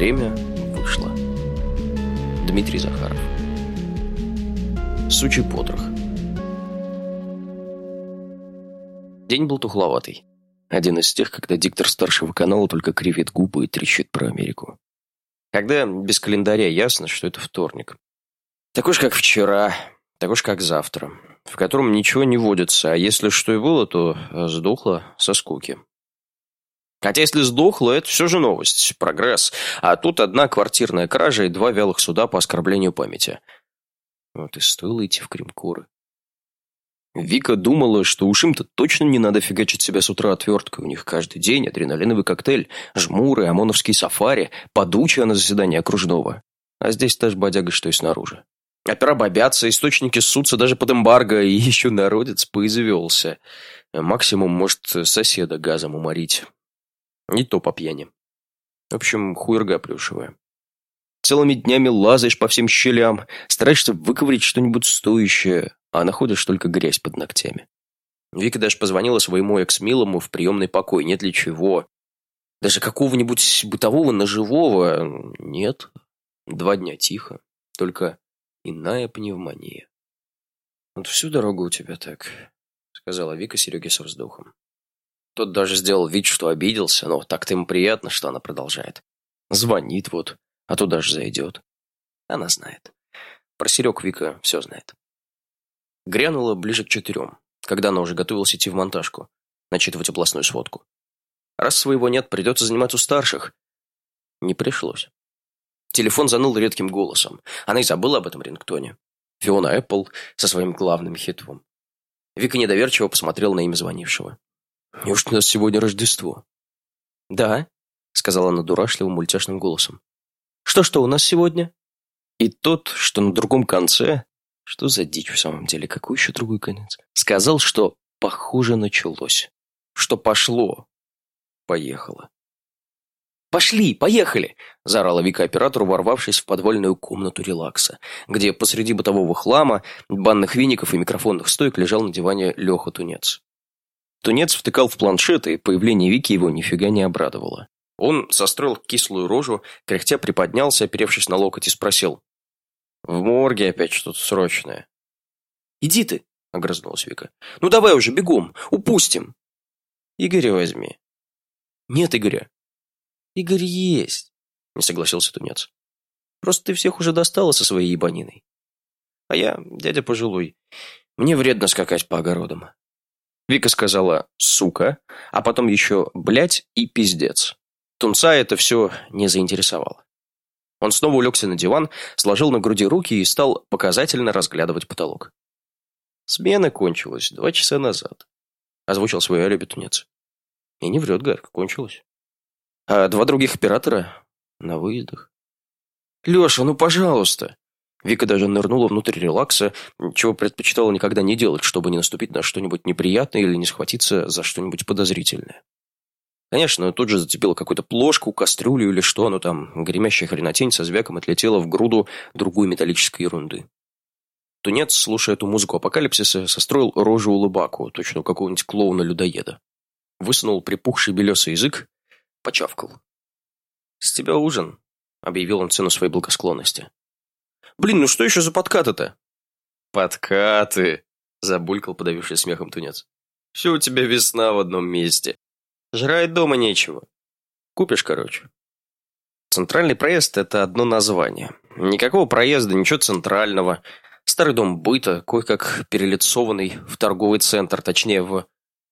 Время вышло. Дмитрий Захаров. Сучий потрох. День был тухловатый. Один из тех, когда диктор старшего канала только кривит губы и трещит про Америку. Когда без календаря ясно, что это вторник. Такой же, как вчера, такой же, как завтра, в котором ничего не водится, а если что и было, то сдохло со скуки. Хотя если сдохло, это все же новость, прогресс. А тут одна квартирная кража и два вялых суда по оскорблению памяти. Вот и стоило идти в Кремкуры. Вика думала, что уж им-то точно не надо фигачить себя с утра отверткой. У них каждый день адреналиновый коктейль, жмуры, ОМОНовский сафари, подучая на заседание окружного. А здесь та же бодяга, что и снаружи. Опера бобятся, источники ссутся даже под эмбарго, и еще народец поизвелся. Максимум может соседа газом уморить. Не то по пьяни. В общем, хуерга плюшевая. Целыми днями лазаешь по всем щелям, стараешься выковырить что-нибудь стоящее, а находишь только грязь под ногтями. Вика даже позвонила своему экс-милому в приемный покой, нет ли чего. Даже какого-нибудь бытового ножевого нет. Два дня тихо, только иная пневмония. «Вот всю дорогу у тебя так», — сказала Вика Сереге со вздохом. Тот даже сделал вид, что обиделся, но так-то ему приятно, что она продолжает. Звонит вот, а туда же зайдет. Она знает. Про Серег Вика все знает. Грянула ближе к четырем, когда она уже готовилась идти в монтажку, начитывать областную сводку. Раз своего нет, придется занимать у старших. Не пришлось. Телефон заныл редким голосом. Она и забыла об этом рингтоне. Фиона Эппл со своим главным хитом. Вика недоверчиво посмотрела на имя звонившего. Неужто у нас сегодня Рождество? Да, сказала она дурашливым мультяшным голосом. Что-что у нас сегодня? И тот, что на другом конце, что за дичь в самом деле, какой еще другой конец, сказал, что похоже началось, что пошло, поехало. «Пошли, поехали!» – заорала Вика оператору, ворвавшись в подвальную комнату релакса, где посреди бытового хлама, банных веников и микрофонных стоек лежал на диване Леха Тунец. Тунец втыкал в планшет, и появление Вики его нифига не обрадовало. Он состроил кислую рожу, кряхтя приподнялся, оперевшись на локоть, и спросил. «В морге опять что-то срочное». «Иди ты», — огрызнулась Вика. «Ну давай уже, бегом, упустим». «Игоря возьми». «Нет Игоря». «Игорь есть», — не согласился Тунец. «Просто ты всех уже достала со своей ебаниной. А я, дядя пожилой, мне вредно скакать по огородам». Вика сказала «сука», а потом еще «блядь» и «пиздец». Тунца это все не заинтересовало. Он снова улегся на диван, сложил на груди руки и стал показательно разглядывать потолок. «Смена кончилась два часа назад», — озвучил свой алиби тунец. И не врет, Гарк, кончилась. А два других оператора на выездах. «Леша, ну пожалуйста!» Вика даже нырнула внутрь релакса, чего предпочитала никогда не делать, чтобы не наступить на что-нибудь неприятное или не схватиться за что-нибудь подозрительное. Конечно, тут же зацепила какую-то плошку, кастрюлю или что оно там, гремящая хренотень со звяком отлетела в груду другой металлической ерунды. Тунец, слушая эту музыку апокалипсиса, состроил рожу улыбаку, точно у какого-нибудь клоуна-людоеда. Высунул припухший белесый язык, почавкал. «С тебя ужин», — объявил он цену своей благосклонности. Блин, ну что еще за подкаты-то? Подкаты, забулькал подавившись смехом тунец. Все у тебя весна в одном месте. Жрать дома нечего. Купишь, короче. Центральный проезд – это одно название. Никакого проезда, ничего центрального. Старый дом быта, кое-как перелицованный в торговый центр, точнее, в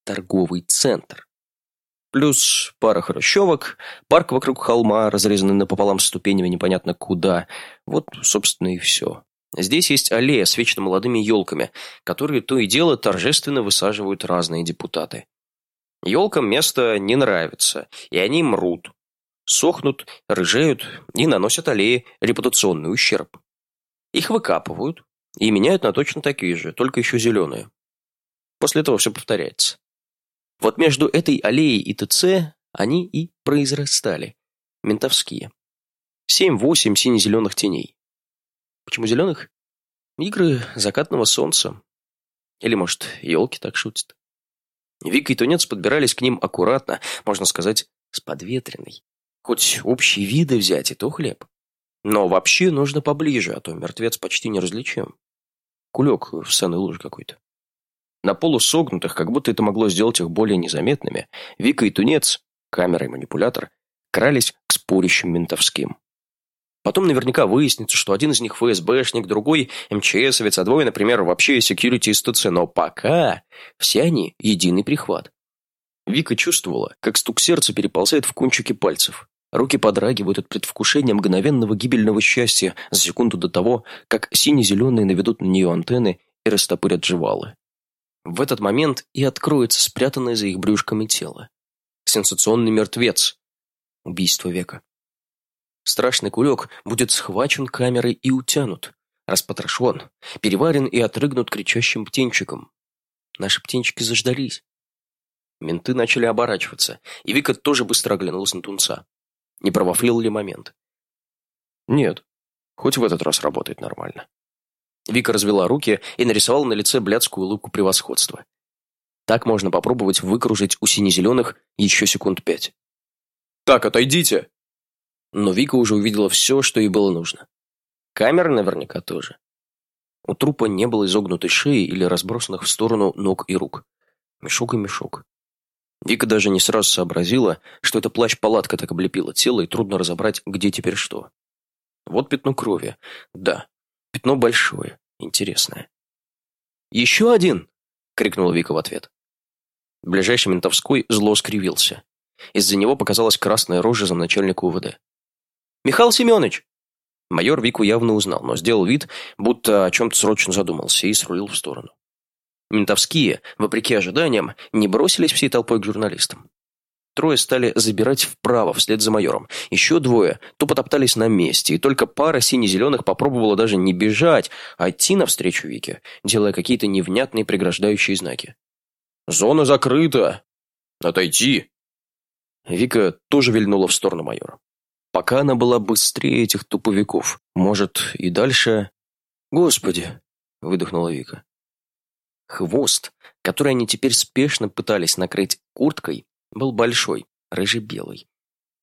торговый центр. Плюс пара хрущевок, парк вокруг холма, разрезанный напополам ступенями непонятно куда. Вот, собственно, и все. Здесь есть аллея с вечно молодыми елками, которые то и дело торжественно высаживают разные депутаты. Елкам место не нравится, и они мрут, сохнут, рыжеют и наносят аллее репутационный ущерб. Их выкапывают и меняют на точно такие же, только еще зеленые. После этого все повторяется. Вот между этой аллеей и ТЦ они и произрастали. Ментовские. Семь-восемь сине-зеленых теней. Почему зеленых? Игры закатного солнца. Или, может, елки так шутят. Вика и Тунец подбирались к ним аккуратно, можно сказать, с подветренной. Хоть общие виды взять, и то хлеб. Но вообще нужно поближе, а то мертвец почти неразличим. Кулек в саной луже какой-то. На полу согнутых, как будто это могло сделать их более незаметными, Вика и Тунец, камера и манипулятор, крались к спорящим ментовским. Потом наверняка выяснится, что один из них ФСБшник, другой МЧСовец, а двое, например, вообще секьюрити из ТЦ. Но пока все они единый прихват. Вика чувствовала, как стук сердца переползает в кончики пальцев. Руки подрагивают от предвкушения мгновенного гибельного счастья за секунду до того, как сине-зеленые наведут на нее антенны и растопырят жевалы. В этот момент и откроется спрятанное за их брюшками тело. Сенсационный мертвец. Убийство века. Страшный кулек будет схвачен камерой и утянут, распотрошен, переварен и отрыгнут кричащим птенчиком. Наши птенчики заждались. Менты начали оборачиваться, и Вика тоже быстро оглянулась на Тунца. Не провафлил ли момент? Нет, хоть в этот раз работает нормально. Вика развела руки и нарисовала на лице блядскую улыбку превосходства. Так можно попробовать выкружить у сине-зеленых еще секунд пять. «Так, отойдите!» Но Вика уже увидела все, что ей было нужно. Камера наверняка тоже. У трупа не было изогнутой шеи или разбросанных в сторону ног и рук. Мешок и мешок. Вика даже не сразу сообразила, что это плащ-палатка так облепила тело, и трудно разобрать, где теперь что. Вот пятно крови. Да, пятно большое, интересное. «Еще один!» — крикнула Вика в ответ. Ближайший ментовской зло скривился. Из-за него показалась красная рожа замначальника УВД. «Михаил Семенович!» Майор Вику явно узнал, но сделал вид, будто о чем-то срочно задумался и срулил в сторону. Ментовские, вопреки ожиданиям, не бросились всей толпой к журналистам. Трое стали забирать вправо, вслед за майором. Еще двое то потоптались на месте, и только пара сине-зеленых попробовала даже не бежать, а идти навстречу Вике, делая какие-то невнятные преграждающие знаки. «Зона закрыта! Отойти!» Вика тоже вильнула в сторону майора. Пока она была быстрее этих туповиков. Может, и дальше... «Господи!» — выдохнула Вика. Хвост, который они теперь спешно пытались накрыть курткой, был большой, рыжий-белый.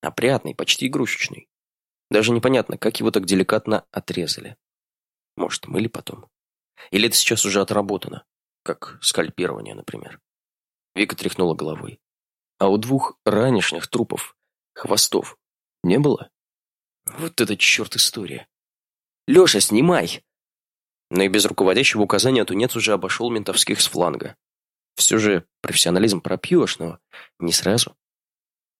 Опрятный, почти игрушечный. Даже непонятно, как его так деликатно отрезали. Может, мыли потом. Или это сейчас уже отработано, как скальпирование, например. Вика тряхнула головой. А у двух ранешних трупов, хвостов, не было? Вот это черт история. «Леша, снимай!» Но и без руководящего указания тунец уже обошел ментовских с фланга. Все же профессионализм пропьешь, но не сразу.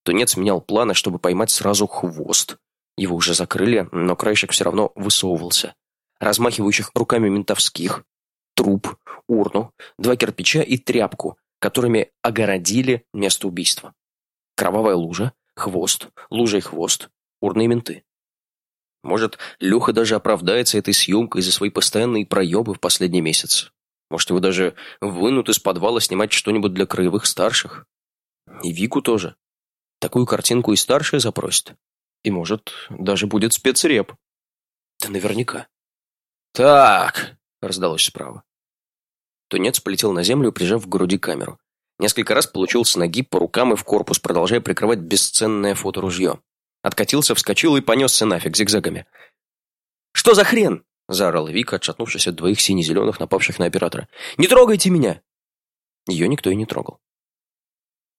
Тунец менял планы, чтобы поймать сразу хвост. Его уже закрыли, но краешек все равно высовывался. Размахивающих руками ментовских, труп, урну, два кирпича и тряпку, которыми огородили место убийства. Кровавая лужа, хвост, лужа и хвост, урны и менты. Может, Леха даже оправдается этой съемкой за свои постоянные проебы в последний месяц. Может, его даже вынут из подвала снимать что-нибудь для краевых старших. И Вику тоже. Такую картинку и старшие запросят. И, может, даже будет спецреп. Да наверняка. «Так!» — раздалось справа. Тунец полетел на землю, прижав к груди камеру. Несколько раз получил с ноги по рукам и в корпус, продолжая прикрывать бесценное фоторужье. Откатился, вскочил и понесся нафиг зигзагами. «Что за хрен?» – заорала Вика, отшатнувшись от двоих сине-зеленых, напавших на оператора. «Не трогайте меня!» Ее никто и не трогал.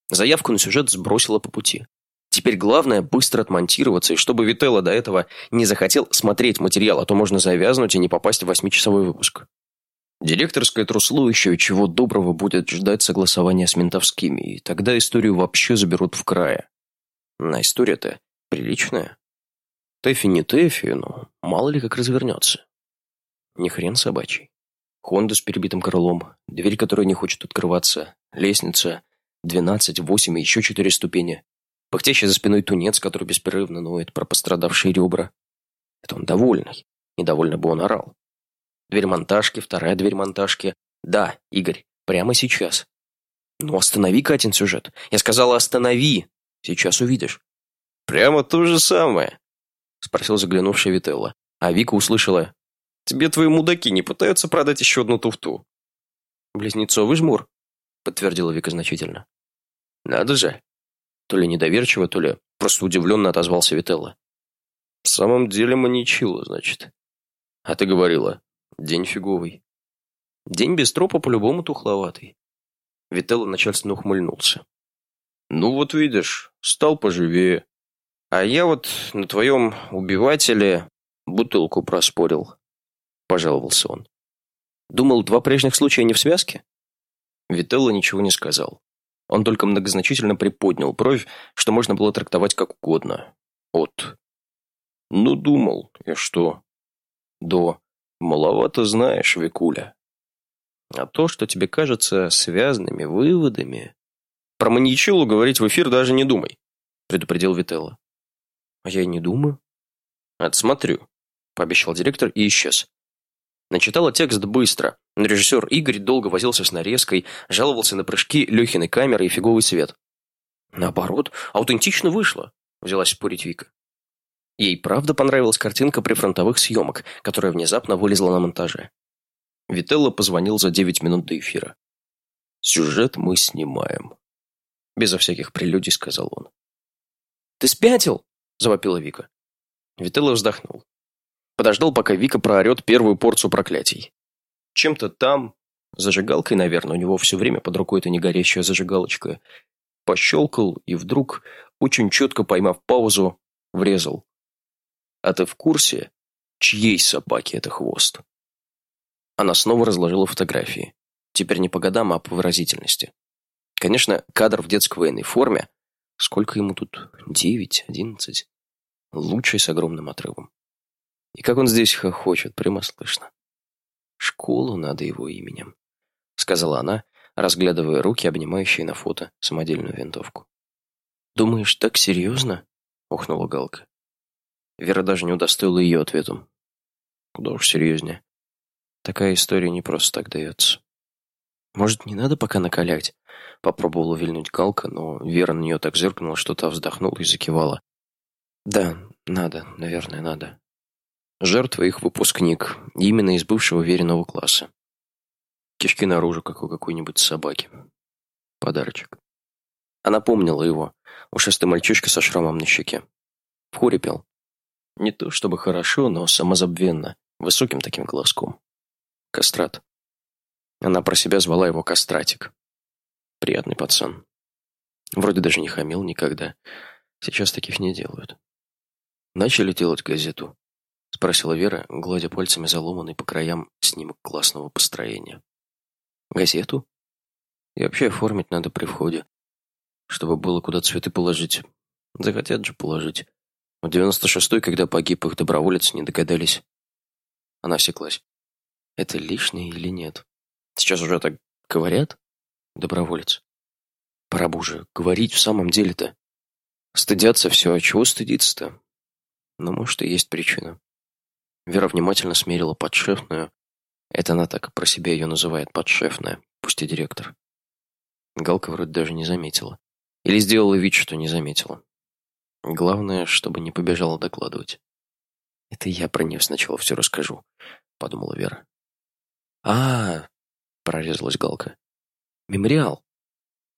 Заявку на сюжет сбросила по пути. Теперь главное быстро отмонтироваться, и чтобы Вителло до этого не захотел смотреть материал, а то можно завязнуть и не попасть в восьмичасовой выпуск. Директорское трусло еще чего доброго будет ждать согласования с ментовскими, и тогда историю вообще заберут в крае. На история-то Приличная. Тэфи не Тэфи, но мало ли как развернется. Не хрен собачий. Хонда с перебитым крылом, дверь, которая не хочет открываться, лестница, двенадцать, восемь и еще четыре ступени, пыхтящий за спиной тунец, который беспрерывно ноет про пострадавшие ребра. Это он довольный. Недовольно бы он орал. Дверь монтажки, вторая дверь монтажки. Да, Игорь, прямо сейчас. Ну останови, Катин, сюжет. Я сказала, останови. Сейчас увидишь. «Прямо то же самое?» – спросил заглянувший Вителла. А Вика услышала. «Тебе твои мудаки не пытаются продать еще одну туфту?» «Близнецовый жмур», – подтвердила Вика значительно. «Надо же. То ли недоверчиво, то ли просто удивленно отозвался Вителла. В самом деле маничило, значит. А ты говорила, день фиговый. День без тропа по-любому тухловатый. Вителло начальственно ухмыльнулся. Ну вот видишь, стал поживее. А я вот на твоем убивателе бутылку проспорил. Пожаловался он. Думал, два прежних случая не в связке? Вителло ничего не сказал. Он только многозначительно приподнял бровь, что можно было трактовать как угодно. От. Ну, думал. И что? До. Маловато знаешь, Викуля. А то, что тебе кажется связанными выводами... Про маньячилу говорить в эфир даже не думай, предупредил Вителло. А я и не думаю. Отсмотрю, пообещал директор и исчез. Начитала текст быстро, режиссер Игорь долго возился с нарезкой, жаловался на прыжки Лехиной камеры и фиговый свет. Наоборот, аутентично вышло, взялась спорить Вика. Ей правда понравилась картинка прифронтовых съемок, которая внезапно вылезла на монтаже. Вителло позвонил за девять минут до эфира. «Сюжет мы снимаем», — безо всяких прелюдий сказал он. «Ты спятил?» — завопила Вика. Вителло вздохнул. Подождал, пока Вика проорет первую порцию проклятий. Чем-то там, зажигалкой, наверное, у него все время под рукой эта негорящая зажигалочка, пощелкал и вдруг, очень четко поймав паузу, врезал. А ты в курсе, чьей собаки это хвост? Она снова разложила фотографии. Теперь не по годам, а по выразительности. Конечно, кадр в детской военной форме. Сколько ему тут? Девять, одиннадцать. Лучший с огромным отрывом. И как он здесь хохочет, прямо слышно. «Школу надо его именем», — сказала она, разглядывая руки, обнимающие на фото самодельную винтовку. «Думаешь, так серьезно?» — ухнула Галка. Вера даже не удостоила ее ответом. «Куда уж серьезнее. Такая история не просто так дается». «Может, не надо пока накалять?» — попробовала вильнуть Галка, но Вера на нее так зыркнула, что та вздохнула и закивала. «Да, надо, наверное, надо». Жертва их выпускник, именно из бывшего веренного класса. Кишки наружу, как у какой-нибудь собаки. Подарочек. Она помнила его, ушастый мальчишка со шрамом на щеке. В хоре пел. Не то чтобы хорошо, но самозабвенно, высоким таким голоском. Кастрат. Она про себя звала его Кастратик. Приятный пацан. Вроде даже не хамил никогда. Сейчас таких не делают. Начали делать газету. — спросила Вера, гладя пальцами заломанный по краям снимок классного построения. «Газету? И вообще оформить надо при входе, чтобы было куда цветы положить. Захотят же положить. В девяносто шестой, когда погиб их доброволец, не догадались». Она осеклась. «Это лишнее или нет? Сейчас уже так говорят? Доброволец. Пора бы говорить в самом деле-то. Стыдятся все, а чего стыдиться-то? Но может и есть причина. Вера внимательно смерила подшефную. Это она так про себя ее называет, подшефная, пусть и директор. Галка вроде даже не заметила. Или сделала вид, что не заметила. Главное, чтобы не побежала докладывать. «Это я про нее сначала все расскажу», — подумала Вера. а, -а, -а прорезалась Галка. «Мемориал».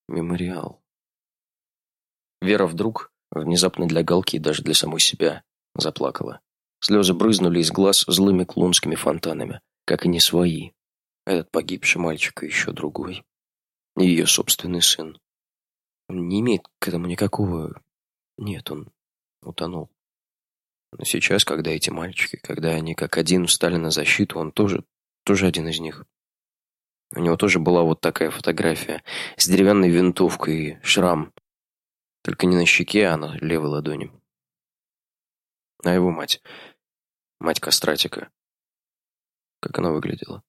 «Мемориал». Вера вдруг, внезапно для Галки и даже для самой себя, заплакала. Слезы брызнули из глаз злыми клонскими фонтанами, как и не свои. Этот погибший мальчик и еще другой. Ее собственный сын. Он не имеет к этому никакого... Нет, он утонул. Но сейчас, когда эти мальчики, когда они как один встали на защиту, он тоже, тоже один из них. У него тоже была вот такая фотография с деревянной винтовкой и шрам. Только не на щеке, а на левой ладони. А его мать мать Кастратика. Как она выглядела?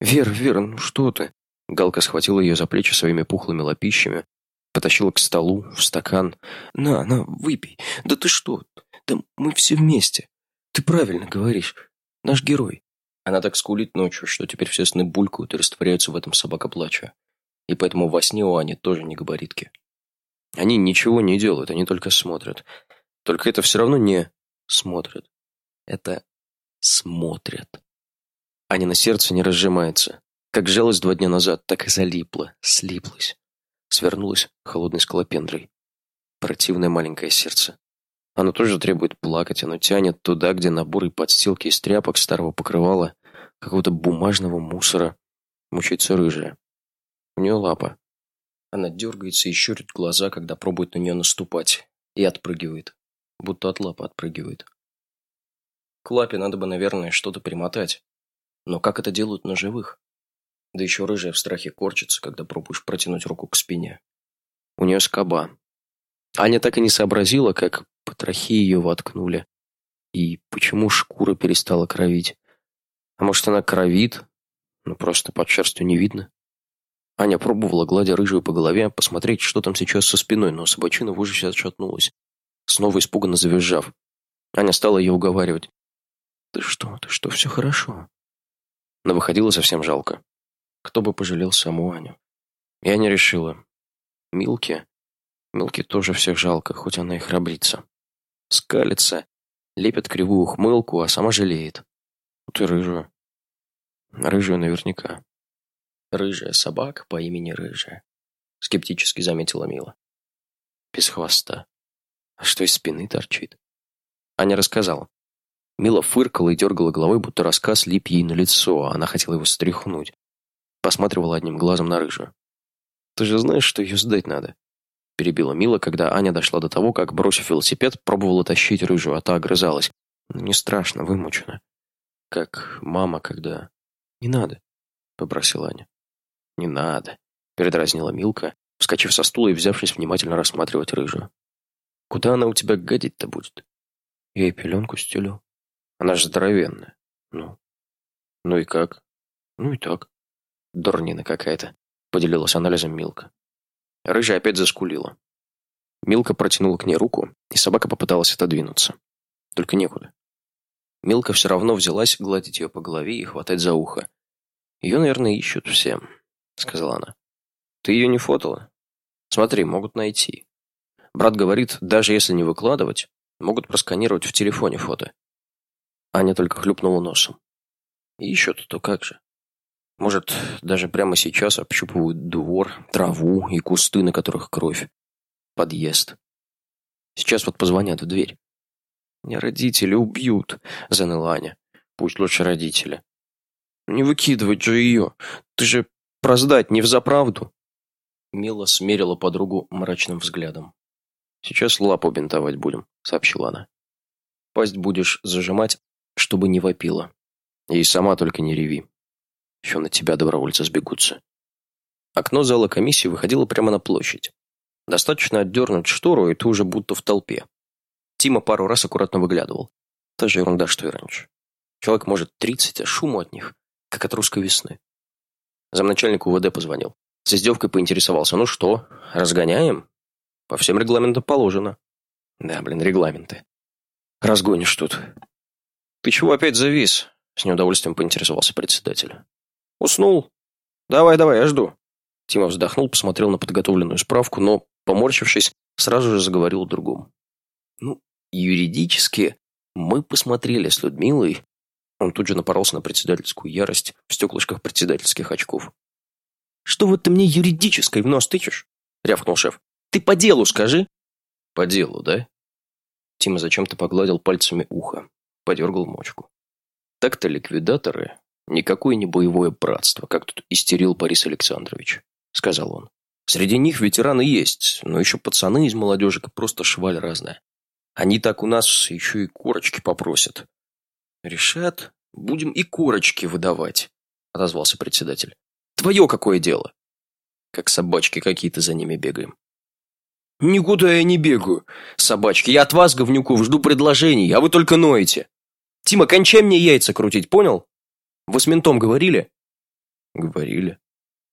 «Вера, Вера, ну что ты?» Галка схватила ее за плечи своими пухлыми лопищами, потащила к столу, в стакан. «На, на, выпей. Да ты что? Да мы все вместе. Ты правильно говоришь. Наш герой». Она так скулит ночью, что теперь все сны булькают и растворяются в этом собакоплача. И поэтому во сне у Ани тоже не габаритки. Они ничего не делают, они только смотрят. Только это все равно не смотрят это смотрят. Аня на сердце не разжимается. Как жалость два дня назад, так и залипла, слиплась. Свернулась холодной скалопендрой. Противное маленькое сердце. Оно тоже требует плакать, оно тянет туда, где на бурой подстилке из тряпок старого покрывала, какого-то бумажного мусора, мучается рыжая. У нее лапа. Она дергается и щурит глаза, когда пробует на нее наступать, и отпрыгивает, будто от лапы отпрыгивает. К лапе надо бы, наверное, что-то примотать. Но как это делают на живых? Да еще рыжая в страхе корчится, когда пробуешь протянуть руку к спине. У нее скоба. Аня так и не сообразила, как по трахее ее воткнули. И почему шкура перестала кровить. А может, она кровит, но просто под шерстью не видно. Аня пробовала, гладя рыжую по голове, посмотреть, что там сейчас со спиной, но собачина в ужасе отшатнулась, снова испуганно завизжав. Аня стала ее уговаривать. «Ты что, ты что, все хорошо?» Но выходило совсем жалко. Кто бы пожалел саму Аню? Я не решила. Милке? Милке тоже всех жалко, хоть она и храбрится. Скалится, лепит кривую ухмылку, а сама жалеет. Вот и рыжую. Рыжую наверняка. Рыжая собака по имени Рыжая. Скептически заметила Мила. Без хвоста. А что из спины торчит? Аня рассказала. Мила фыркала и дергала головой, будто рассказ лип ей на лицо, а она хотела его стряхнуть. Посматривала одним глазом на рыжую. «Ты же знаешь, что ее сдать надо?» Перебила Мила, когда Аня дошла до того, как, бросив велосипед, пробовала тащить рыжую, а та огрызалась. «Ну, не страшно, вымучена. Как мама, когда...» «Не надо», — попросила Аня. «Не надо», — передразнила Милка, вскочив со стула и взявшись внимательно рассматривать рыжую. «Куда она у тебя гадить-то будет?» «Я ей пеленку стелю», она же здоровенная. Ну. Ну и как? Ну и так. Дурнина какая-то. Поделилась анализом Милка. Рыжая опять заскулила. Милка протянула к ней руку, и собака попыталась отодвинуться. Только некуда. Милка все равно взялась гладить ее по голове и хватать за ухо. «Ее, наверное, ищут все», — сказала она. «Ты ее не фотала? Смотри, могут найти. Брат говорит, даже если не выкладывать, могут просканировать в телефоне фото. Аня только хлюпнула носом. И еще-то то как же. Может, даже прямо сейчас общупывают двор, траву и кусты, на которых кровь. Подъезд. Сейчас вот позвонят в дверь. «Не родители убьют», — заныла Аня. «Пусть лучше родители». «Не выкидывать же ее. Ты же проздать не взаправду». Мила смерила подругу мрачным взглядом. «Сейчас лапу бинтовать будем», — сообщила она. «Пасть будешь зажимать, чтобы не вопила. И сама только не реви. Еще на тебя добровольцы сбегутся. Окно зала комиссии выходило прямо на площадь. Достаточно отдернуть штору, и ты уже будто в толпе. Тима пару раз аккуратно выглядывал. Та же ерунда, что и раньше. Человек может тридцать, а шуму от них, как от русской весны. Замначальник УВД позвонил. С издевкой поинтересовался. «Ну что, разгоняем?» «По всем регламентам положено». «Да, блин, регламенты. Разгонишь тут. «Ты чего опять завис?» — с неудовольствием поинтересовался председатель. «Уснул? Давай, давай, я жду». Тима вздохнул, посмотрел на подготовленную справку, но, поморщившись, сразу же заговорил о другом. «Ну, юридически мы посмотрели с Людмилой...» Он тут же напоролся на председательскую ярость в стеклышках председательских очков. «Что вот ты мне юридической в нос тычешь?» — рявкнул шеф. «Ты по делу скажи!» «По делу, да?» Тима зачем-то погладил пальцами ухо подергал мочку. Так-то ликвидаторы никакое не боевое братство, как тут истерил Борис Александрович, сказал он. Среди них ветераны есть, но еще пацаны из молодежи просто шваль разная. Они так у нас еще и корочки попросят. Решат, будем и корочки выдавать, отозвался председатель. Твое какое дело? Как собачки какие-то за ними бегаем. Никуда я не бегаю, собачки. Я от вас, говнюков, жду предложений, а вы только ноете. Тима, кончай мне яйца крутить, понял? Вы с ментом говорили? Говорили.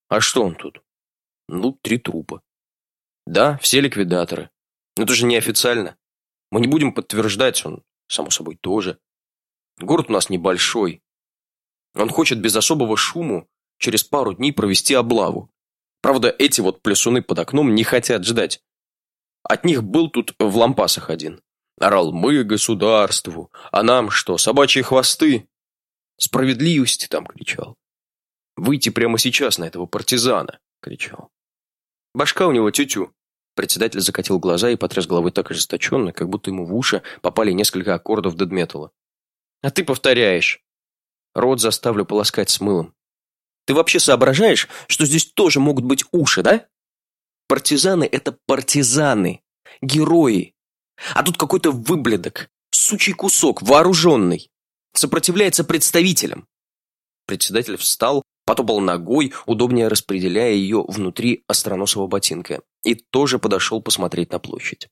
А что он тут? Ну, три трупа. Да, все ликвидаторы. Но это же неофициально. Мы не будем подтверждать, он, само собой, тоже. Город у нас небольшой. Он хочет без особого шуму через пару дней провести облаву. Правда, эти вот плесуны под окном не хотят ждать. От них был тут в лампасах один. Орал «Мы государству, а нам что, собачьи хвосты?» «Справедливости!» там кричал. «Выйти прямо сейчас на этого партизана!» кричал. Башка у него тютю. Председатель закатил глаза и потряс головой так ожесточенно, как будто ему в уши попали несколько аккордов дедметалла. «А ты повторяешь!» Рот заставлю полоскать с мылом. «Ты вообще соображаешь, что здесь тоже могут быть уши, да? Партизаны — это партизаны, герои. А тут какой-то выблядок, сучий кусок, вооруженный. Сопротивляется представителям». Председатель встал, потопал ногой, удобнее распределяя ее внутри остроносого ботинка, и тоже подошел посмотреть на площадь.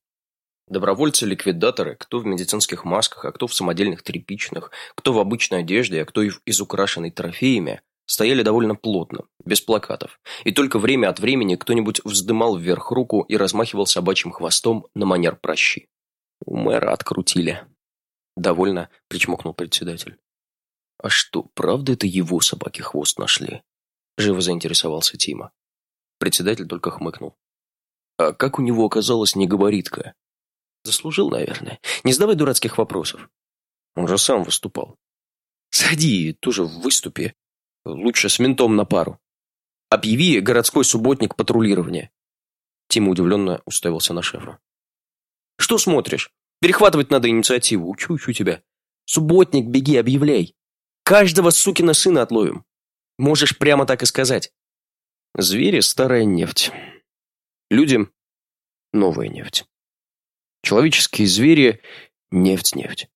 Добровольцы-ликвидаторы, кто в медицинских масках, а кто в самодельных тряпичных, кто в обычной одежде, а кто и из украшенной трофеями, стояли довольно плотно, без плакатов, и только время от времени кто-нибудь вздымал вверх руку и размахивал собачьим хвостом на манер прощи. У мэра открутили. Довольно причмокнул председатель. «А что, правда это его собаки хвост нашли?» Живо заинтересовался Тима. Председатель только хмыкнул. «А как у него оказалась негабаритка?» «Заслужил, наверное. Не задавай дурацких вопросов». Он же сам выступал. «Сходи, тоже в выступе. Лучше с ментом на пару. Объяви городской субботник патрулирования». Тима удивленно уставился на шефа. «Что смотришь? Перехватывать надо инициативу. Учу-учу тебя. Субботник, беги, объявляй. Каждого сукина сына отловим. Можешь прямо так и сказать. Звери – старая нефть. Люди – новая нефть. Человеческие звери – нефть-нефть.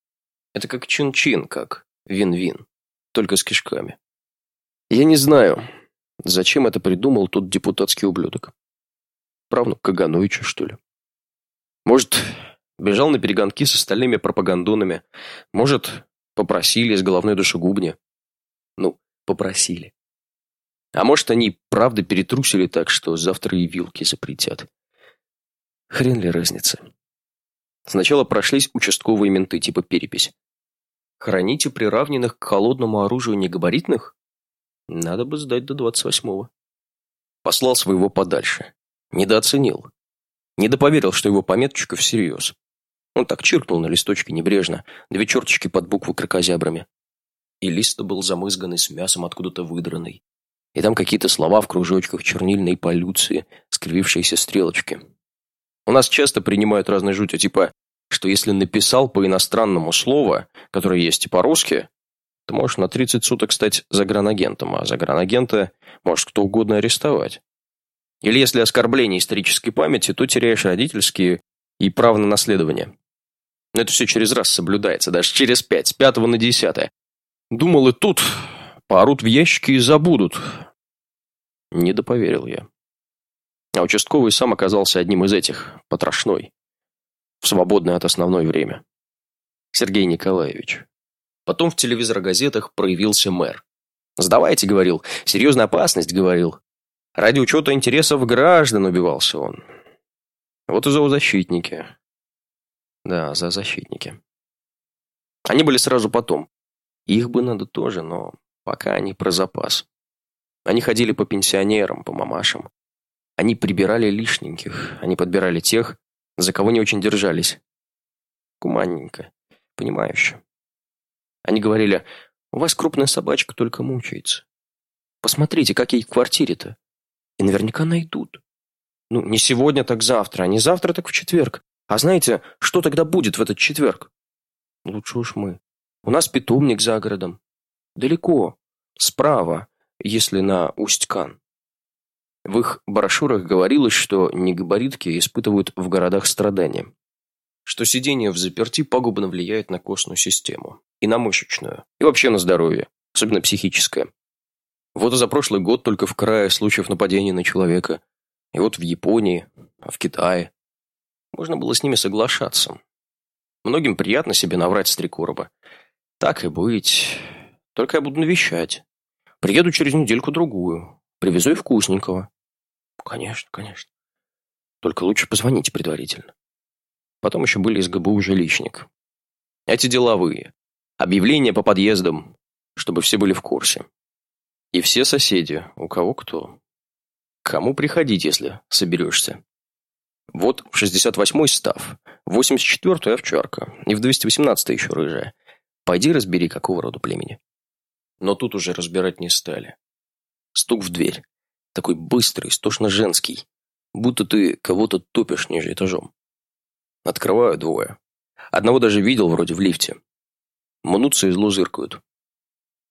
Это как чин-чин, как вин-вин, только с кишками. Я не знаю, зачем это придумал тот депутатский ублюдок. Правнук Кагановича, что ли? Может, бежал на перегонки с остальными пропагандонами. Может, Попросили из головной душегубни. Ну, попросили. А может, они правда перетрусили так, что завтра и вилки запретят. Хрен ли разница. Сначала прошлись участковые менты, типа перепись. Храните приравненных к холодному оружию негабаритных? Надо бы сдать до двадцать восьмого. Послал своего подальше. Недооценил. Недоповерил, что его пометочка всерьез. Он так чиркнул на листочке небрежно, две черточки под буквы кракозябрами. И лист был замызганный с мясом откуда-то выдранный. И там какие-то слова в кружочках чернильной полюции, скривившиеся стрелочки. У нас часто принимают разные жути, типа, что если написал по иностранному слово, которое есть и по-русски, то можешь на 30 суток стать загранагентом, а загранагента может кто угодно арестовать. Или если оскорбление исторической памяти, то теряешь родительские и право на наследование. Но это все через раз соблюдается, даже через пять, с пятого на десятое. Думал, и тут поорут в ящики и забудут. Не доповерил я. А участковый сам оказался одним из этих, потрошной. В свободное от основной время. Сергей Николаевич. Потом в телевизор-газетах проявился мэр. «Сдавайте», — говорил, — «серьезная опасность», — говорил. Ради учета интересов граждан убивался он. Вот и зоозащитники. Да, за защитники. Они были сразу потом. Их бы надо тоже, но пока они про запас. Они ходили по пенсионерам, по мамашам. Они прибирали лишненьких, они подбирали тех, за кого не очень держались. Куманненько, понимающе. Они говорили, у вас крупная собачка только мучается. Посмотрите, как ей в квартире-то. И наверняка найдут. Ну, не сегодня, так завтра, а не завтра, так в четверг. А знаете, что тогда будет в этот четверг? Лучше уж мы. У нас питомник за городом. Далеко. Справа, если на Усть-Кан. В их брошюрах говорилось, что негабаритки испытывают в городах страдания. Что сидение в заперти пагубно влияет на костную систему. И на мышечную. И вообще на здоровье. Особенно психическое. Вот и за прошлый год только в крае случаев нападения на человека. И вот в Японии, а в Китае. Можно было с ними соглашаться. Многим приятно себе наврать с три короба. Так и быть. Только я буду навещать. Приеду через недельку-другую. Привезу и вкусненького. Конечно, конечно. Только лучше позвоните предварительно. Потом еще были из ГБУ жилищник. Эти деловые. Объявления по подъездам, чтобы все были в курсе. И все соседи, у кого кто. кому приходить, если соберешься? Вот в 68-й став, в 84-й овчарка, и в 218-й еще рыжая. Пойди разбери, какого рода племени. Но тут уже разбирать не стали. Стук в дверь. Такой быстрый, стошно женский. будто ты кого-то топишь ниже этажом. Открываю двое. Одного даже видел вроде в лифте. Мнутся и зло зыркают.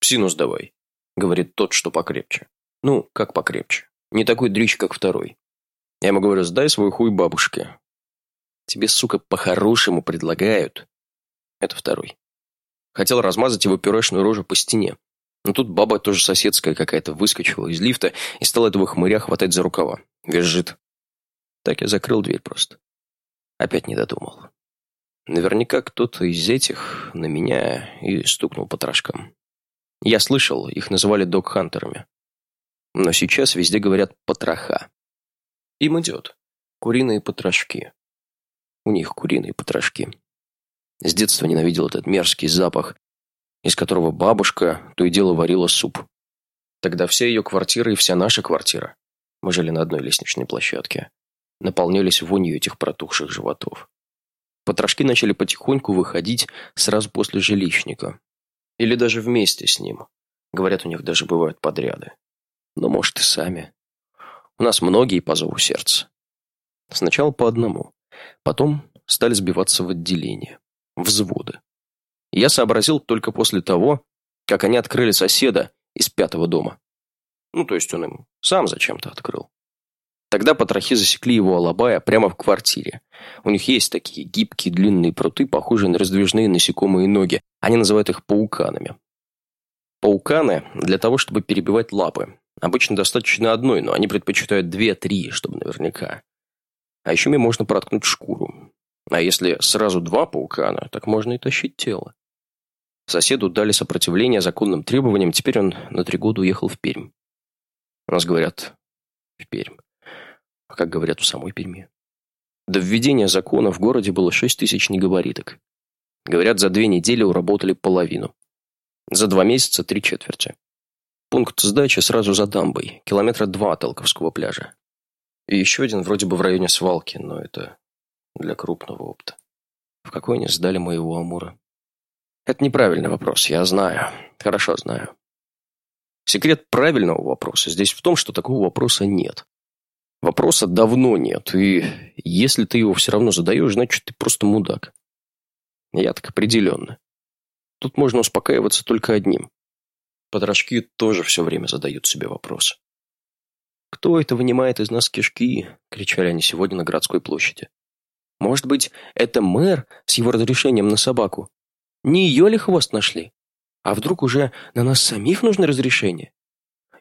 «Псину сдавай», — говорит тот, что покрепче. Ну, как покрепче. Не такой дрищ, как второй. Я ему говорю, сдай свой хуй бабушке. Тебе, сука, по-хорошему предлагают. Это второй. Хотел размазать его пюрешную рожу по стене. Но тут баба тоже соседская какая-то выскочила из лифта и стала этого хмыря хватать за рукава. Визжит. Так я закрыл дверь просто. Опять не додумал. Наверняка кто-то из этих на меня и стукнул по трошкам. Я слышал, их называли док-хантерами. Но сейчас везде говорят «потроха». Им идет. Куриные потрошки. У них куриные потрошки. С детства ненавидел этот мерзкий запах, из которого бабушка то и дело варила суп. Тогда вся ее квартира и вся наша квартира, мы жили на одной лестничной площадке, наполнялись вонью этих протухших животов. Потрошки начали потихоньку выходить сразу после жилищника. Или даже вместе с ним. Говорят, у них даже бывают подряды. Но, может, и сами. У нас многие по зову сердца. Сначала по одному. Потом стали сбиваться в отделение. Взводы. Я сообразил только после того, как они открыли соседа из пятого дома. Ну, то есть он им сам зачем-то открыл. Тогда потрохи засекли его алабая прямо в квартире. У них есть такие гибкие длинные пруты, похожие на раздвижные насекомые ноги. Они называют их пауканами. Пауканы для того, чтобы перебивать лапы. Обычно достаточно одной, но они предпочитают две-три, чтобы наверняка. А еще ими можно проткнуть шкуру. А если сразу два паукана, так можно и тащить тело. Соседу дали сопротивление законным требованиям, теперь он на три года уехал в Пермь. У нас говорят в Пермь. Как говорят в самой Перми. До введения закона в городе было шесть тысяч негабариток. Говорят, за две недели уработали половину. За два месяца три четверти. Пункт сдачи сразу за дамбой, километра два от Алковского пляжа. И еще один вроде бы в районе свалки, но это для крупного опыта. В какой они сдали моего Амура? Это неправильный вопрос, я знаю. Хорошо знаю. Секрет правильного вопроса здесь в том, что такого вопроса нет. Вопроса давно нет, и если ты его все равно задаешь, значит, ты просто мудак. Я так определенно. Тут можно успокаиваться только одним. Подрожки тоже все время задают себе вопрос. «Кто это вынимает из нас кишки?» – кричали они сегодня на городской площади. «Может быть, это мэр с его разрешением на собаку? Не ее ли хвост нашли? А вдруг уже на нас самих нужно разрешение?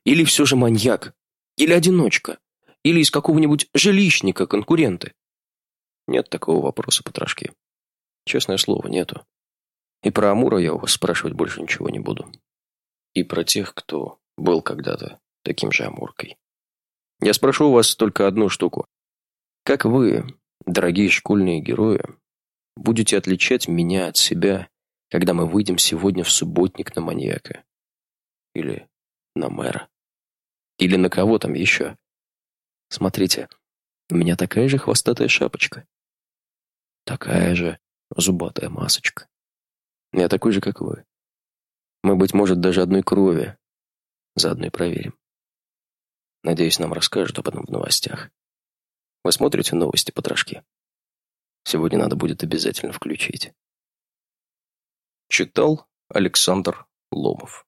Или все же маньяк? Или одиночка? Или из какого-нибудь жилищника конкуренты? Нет такого вопроса, потрошки. Честное слово, нету. И про Амура я у вас спрашивать больше ничего не буду. И про тех, кто был когда-то таким же Амуркой. Я спрошу у вас только одну штуку. Как вы, дорогие школьные герои, будете отличать меня от себя когда мы выйдем сегодня в субботник на маньяка. Или на мэра. Или на кого там еще. Смотрите, у меня такая же хвостатая шапочка. Такая же зубатая масочка. Я такой же, как вы. Мы, быть может, даже одной крови. Заодно и проверим. Надеюсь, нам расскажут об этом в новостях. Вы смотрите новости, потрошки? Сегодня надо будет обязательно включить. Читал Александр Ломов